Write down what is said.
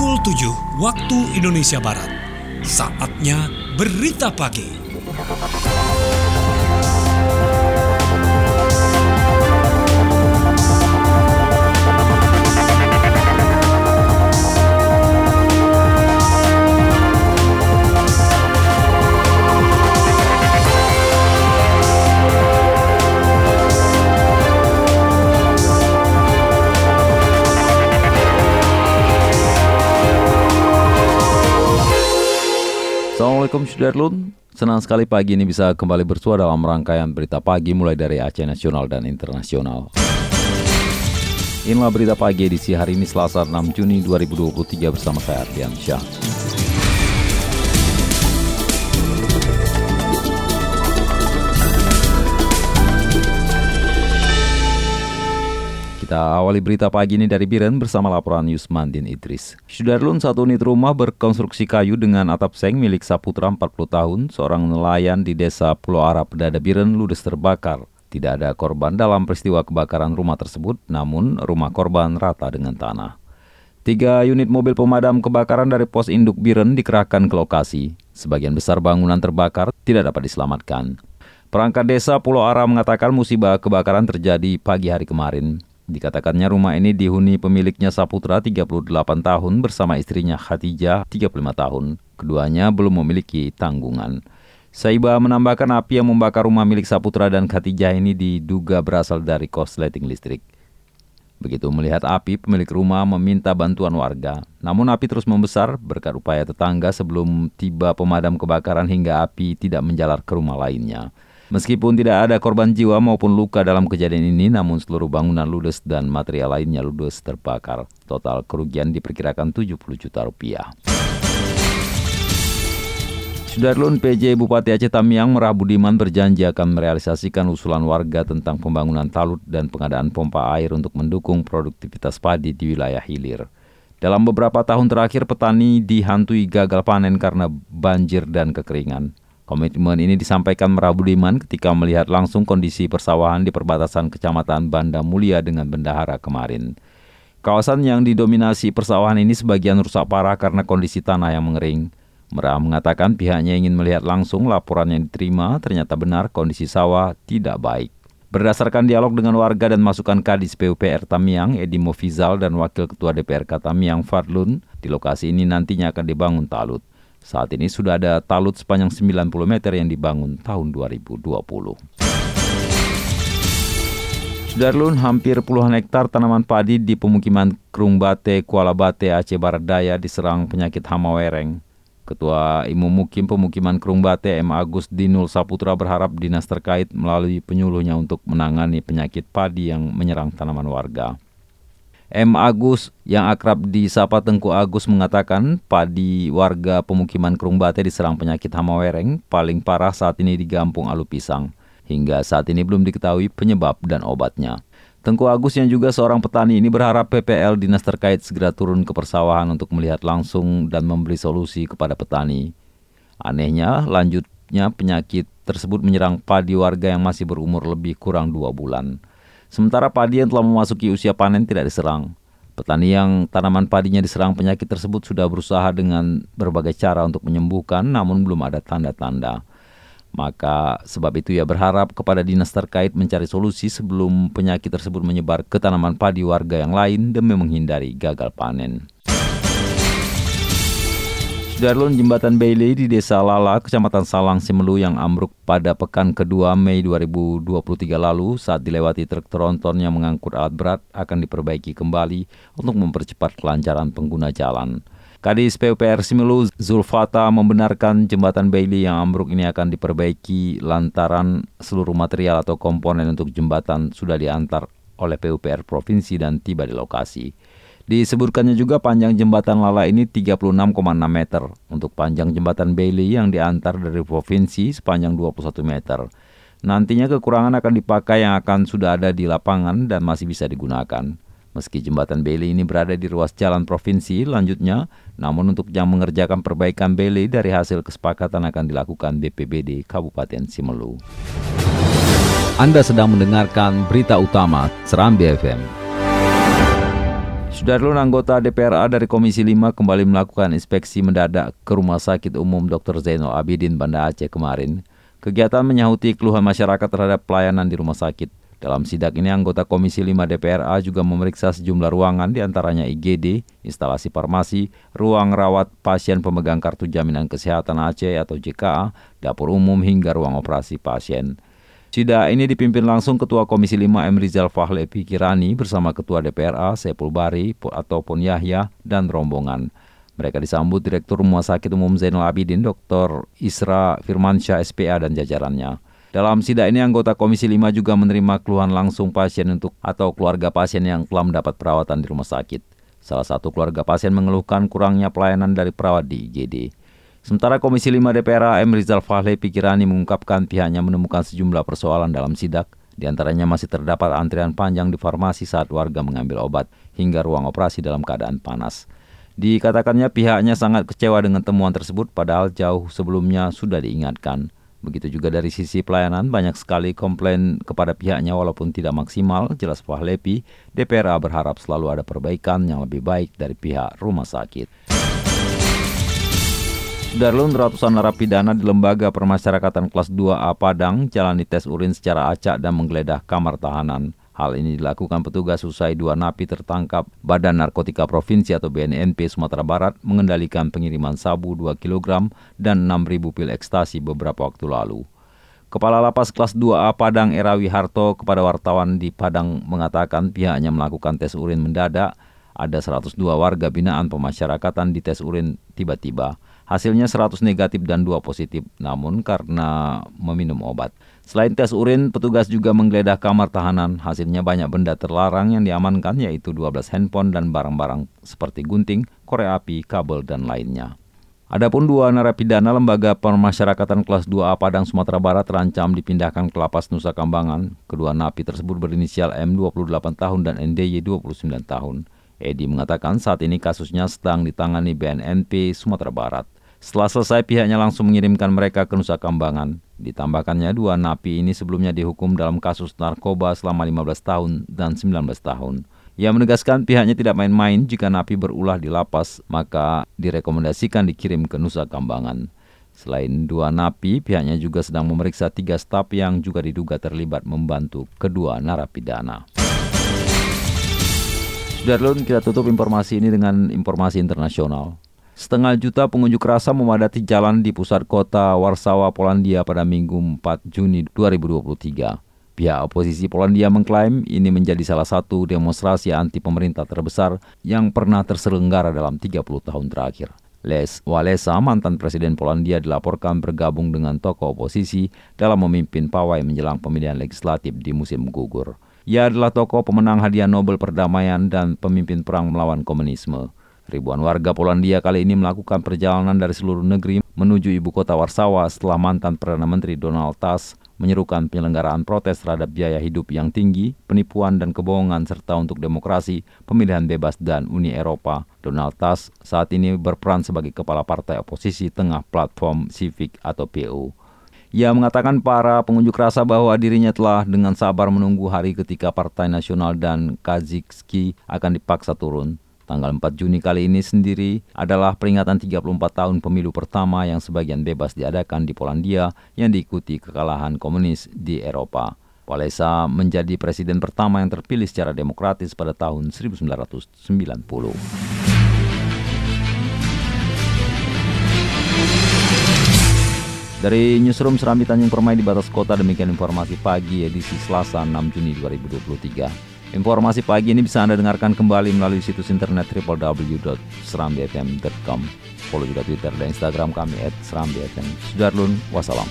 Pukul 7 waktu Indonesia Barat. Saatnya berita pagi. Assalamualaikum Sudarlun, senang sekali pagi ini bisa kembali bersuara dalam rangkaian berita pagi mulai dari Aceh Nasional dan Internasional. Inilah berita pagi edisi hari ini Selasa 6 Juni 2023 bersama saya Ardian Syah. Kita awali berita pagi ini dari Biren bersama laporan Yusmandin Idris. Sudarlun satu unit rumah berkonstruksi kayu dengan atap seng milik Saputra 40 tahun, seorang nelayan di desa Pulau Arab Dada Biren ludes terbakar. Tidak ada korban dalam peristiwa kebakaran rumah tersebut, namun rumah korban rata dengan tanah. Tiga unit mobil pemadam kebakaran dari pos induk Biren dikerahkan ke lokasi. Sebagian besar bangunan terbakar tidak dapat diselamatkan. Perangkat desa Pulau Ara mengatakan musibah kebakaran terjadi pagi hari kemarin. Dikatakannya rumah ini dihuni pemiliknya Saputra 38 tahun bersama istrinya Khatijah 35 tahun. Keduanya belum memiliki tanggungan. Saiba menambahkan api yang membakar rumah milik Saputra dan Khatijah ini diduga berasal dari korsleting listrik. Begitu melihat api, pemilik rumah meminta bantuan warga. Namun api terus membesar berkat upaya tetangga sebelum tiba pemadam kebakaran hingga api tidak menjalar ke rumah lainnya. Meskipun tidak ada korban jiwa maupun luka dalam kejadian ini, namun seluruh bangunan ludes dan material lainnya ludes terbakar. Total kerugian diperkirakan 70 juta rupiah. Sudarlun PJ Bupati Aceh Tamiang Merah Budiman berjanji akan merealisasikan usulan warga tentang pembangunan talut dan pengadaan pompa air untuk mendukung produktivitas padi di wilayah hilir. Dalam beberapa tahun terakhir, petani dihantui gagal panen karena banjir dan kekeringan. Komitmen ini disampaikan Merabudiman ketika melihat langsung kondisi persawahan di perbatasan Kecamatan Banda Mulia dengan Bendahara kemarin. Kawasan yang didominasi persawahan ini sebagian rusak parah karena kondisi tanah yang mengering. Merah mengatakan pihaknya ingin melihat langsung laporan yang diterima ternyata benar kondisi sawah tidak baik. Berdasarkan dialog dengan warga dan masukan Kadis PUPR Tamiang, Edi Mofizal dan Wakil Ketua DPRK Tamiang Fadlun, di lokasi ini nantinya akan dibangun talut. Saat ini sudah ada talut sepanjang 90 meter yang dibangun tahun 2020. Sudarlun, hampir puluhan hektar tanaman padi di pemukiman Krungbate, Kuala Bate, Aceh Barat Daya diserang penyakit hama wereng. Ketua Imu Mukim Pemukiman Krungbate M. Agus Dinul Saputra berharap dinas terkait melalui penyuluhnya untuk menangani penyakit padi yang menyerang tanaman warga. M. Agus yang akrab di Sapa Tengku Agus mengatakan padi warga pemukiman Krungbate diserang penyakit hama wereng paling parah saat ini di Gampung Alu Pisang. Hingga saat ini belum diketahui penyebab dan obatnya. Tengku Agus yang juga seorang petani ini berharap PPL dinas terkait segera turun ke persawahan untuk melihat langsung dan memberi solusi kepada petani. Anehnya, lanjutnya penyakit tersebut menyerang padi warga yang masih berumur lebih kurang dua bulan. Sementara padi yang telah memasuki usia panen tidak diserang. Petani yang tanaman padinya diserang penyakit tersebut sudah berusaha dengan berbagai cara untuk menyembuhkan namun belum ada tanda-tanda. Maka sebab itu ia berharap kepada dinas terkait mencari solusi sebelum penyakit tersebut menyebar ke tanaman padi warga yang lain demi menghindari gagal panen. Sudarlun Jembatan Bailey di Desa Lala, Kecamatan Salang, Simelu yang ambruk pada pekan kedua Mei 2023 lalu saat dilewati truk tronton yang mengangkut alat berat akan diperbaiki kembali untuk mempercepat kelancaran pengguna jalan. Kadis PUPR Simelu Zulfata membenarkan jembatan Bailey yang ambruk ini akan diperbaiki lantaran seluruh material atau komponen untuk jembatan sudah diantar oleh PUPR Provinsi dan tiba di lokasi. Disebutkannya juga panjang jembatan Lala ini 36,6 meter untuk panjang jembatan Bailey yang diantar dari provinsi sepanjang 21 meter. Nantinya kekurangan akan dipakai yang akan sudah ada di lapangan dan masih bisa digunakan. Meski jembatan Bailey ini berada di ruas jalan provinsi lanjutnya, namun untuk yang mengerjakan perbaikan Bailey dari hasil kesepakatan akan dilakukan BPBD Kabupaten Simelu. Anda sedang mendengarkan berita utama Serambi FM. Sudarlun anggota DPRA dari Komisi 5 kembali melakukan inspeksi mendadak ke Rumah Sakit Umum Dr. Zainal Abidin Banda Aceh kemarin. Kegiatan menyahuti keluhan masyarakat terhadap pelayanan di rumah sakit. Dalam sidak ini, anggota Komisi 5 DPRA juga memeriksa sejumlah ruangan di antaranya IGD, instalasi farmasi, ruang rawat pasien pemegang kartu jaminan kesehatan Aceh atau JKA, dapur umum hingga ruang operasi pasien. Sida ini dipimpin langsung Ketua Komisi 5 M. Rizal Fahle Pikirani bersama Ketua DPRA Sepul Bari ataupun Yahya dan rombongan. Mereka disambut Direktur Rumah Sakit Umum Zainal Abidin Dr. Isra Firmansyah SPA dan jajarannya. Dalam sida ini anggota Komisi 5 juga menerima keluhan langsung pasien untuk atau keluarga pasien yang telah mendapat perawatan di rumah sakit. Salah satu keluarga pasien mengeluhkan kurangnya pelayanan dari perawat di IGD. Sementara Komisi 5 DPR M. Rizal Fahle Pikirani mengungkapkan pihaknya menemukan sejumlah persoalan dalam sidak, di antaranya masih terdapat antrian panjang di farmasi saat warga mengambil obat, hingga ruang operasi dalam keadaan panas. Dikatakannya pihaknya sangat kecewa dengan temuan tersebut padahal jauh sebelumnya sudah diingatkan. Begitu juga dari sisi pelayanan, banyak sekali komplain kepada pihaknya walaupun tidak maksimal, jelas Fahlepi, DPRA berharap selalu ada perbaikan yang lebih baik dari pihak rumah sakit. Darlun ratusan narapidana di Lembaga Permasyarakatan Kelas 2A Padang jalani tes urin secara acak dan menggeledah kamar tahanan. Hal ini dilakukan petugas usai dua napi tertangkap Badan Narkotika Provinsi atau BNNP Sumatera Barat mengendalikan pengiriman sabu 2 kg dan 6.000 pil ekstasi beberapa waktu lalu. Kepala Lapas Kelas 2A Padang Erawi Harto kepada wartawan di Padang mengatakan pihaknya melakukan tes urin mendadak. Ada 102 warga binaan pemasyarakatan di tes urin tiba-tiba. Hasilnya 100 negatif dan 2 positif, namun karena meminum obat. Selain tes urin, petugas juga menggeledah kamar tahanan. Hasilnya banyak benda terlarang yang diamankan yaitu 12 handphone dan barang-barang seperti gunting, korek api, kabel, dan lainnya. Adapun dua narapidana lembaga permasyarakatan kelas 2A Padang Sumatera Barat terancam dipindahkan ke lapas Nusa Kambangan. Kedua napi tersebut berinisial M 28 tahun dan NDY 29 tahun. Edi mengatakan saat ini kasusnya sedang ditangani BNNP Sumatera Barat. Setelah selesai pihaknya langsung mengirimkan mereka ke Nusa Kambangan. Ditambahkannya dua napi ini sebelumnya dihukum dalam kasus narkoba selama 15 tahun dan 19 tahun. Ia menegaskan pihaknya tidak main-main jika napi berulah di lapas, maka direkomendasikan dikirim ke Nusa Kambangan. Selain dua napi, pihaknya juga sedang memeriksa tiga staf yang juga diduga terlibat membantu kedua narapidana. Sudarlun, kita tutup informasi ini dengan informasi internasional. Setengah juta pengunjuk rasa memadati jalan di pusat kota Warsawa, Polandia pada Minggu 4 Juni 2023. Pihak oposisi Polandia mengklaim ini menjadi salah satu demonstrasi anti pemerintah terbesar yang pernah terselenggara dalam 30 tahun terakhir. Les Walesa, mantan presiden Polandia dilaporkan bergabung dengan tokoh oposisi dalam memimpin pawai menjelang pemilihan legislatif di musim gugur. Ia adalah tokoh pemenang hadiah Nobel perdamaian dan pemimpin perang melawan komunisme. Ribuan warga Polandia kali ini melakukan perjalanan dari seluruh negeri menuju ibu kota Warsawa setelah mantan Perdana Menteri Donald Tusk menyerukan penyelenggaraan protes terhadap biaya hidup yang tinggi, penipuan dan kebohongan serta untuk demokrasi, pemilihan bebas dan Uni Eropa. Donald Tusk saat ini berperan sebagai kepala partai oposisi tengah platform Civic atau PO. Ia mengatakan para pengunjuk rasa bahwa dirinya telah dengan sabar menunggu hari ketika Partai Nasional dan Kazikski akan dipaksa turun. Tanggal 4 Juni kali ini sendiri adalah peringatan 34 tahun pemilu pertama yang sebagian bebas diadakan di Polandia yang diikuti kekalahan komunis di Eropa. Walesa menjadi presiden pertama yang terpilih secara demokratis pada tahun 1990. Dari Newsroom Serambi Tanjung Permai di batas kota demikian informasi pagi edisi Selasa 6 Juni 2023. Informasi pagi ini bisa Anda dengarkan kembali melalui situs internet www.serambifm.com. Follow juga Twitter dan Instagram kami at Serambifm. Sudarlun, wassalam.